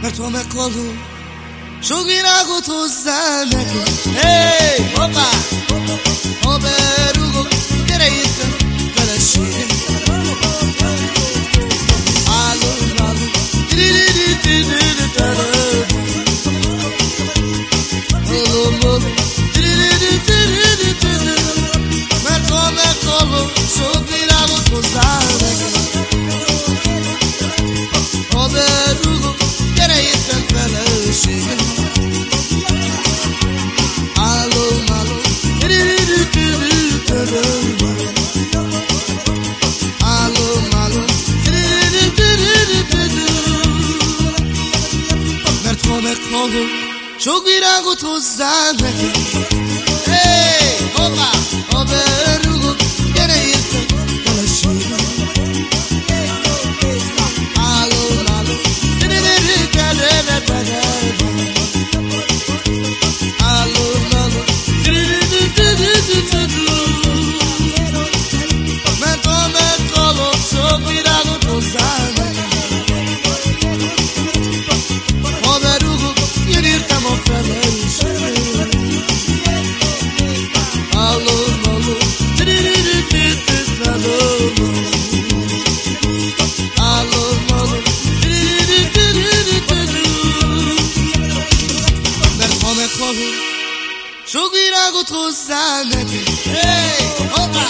mert ha meghalok, sok virágot hozzá nekem. Hey, hoppá! Ha berúgok, gyere itt, مرد ماهو چو بیرنگو تو زن Shugira gutuzana Hey, hopa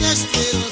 castigo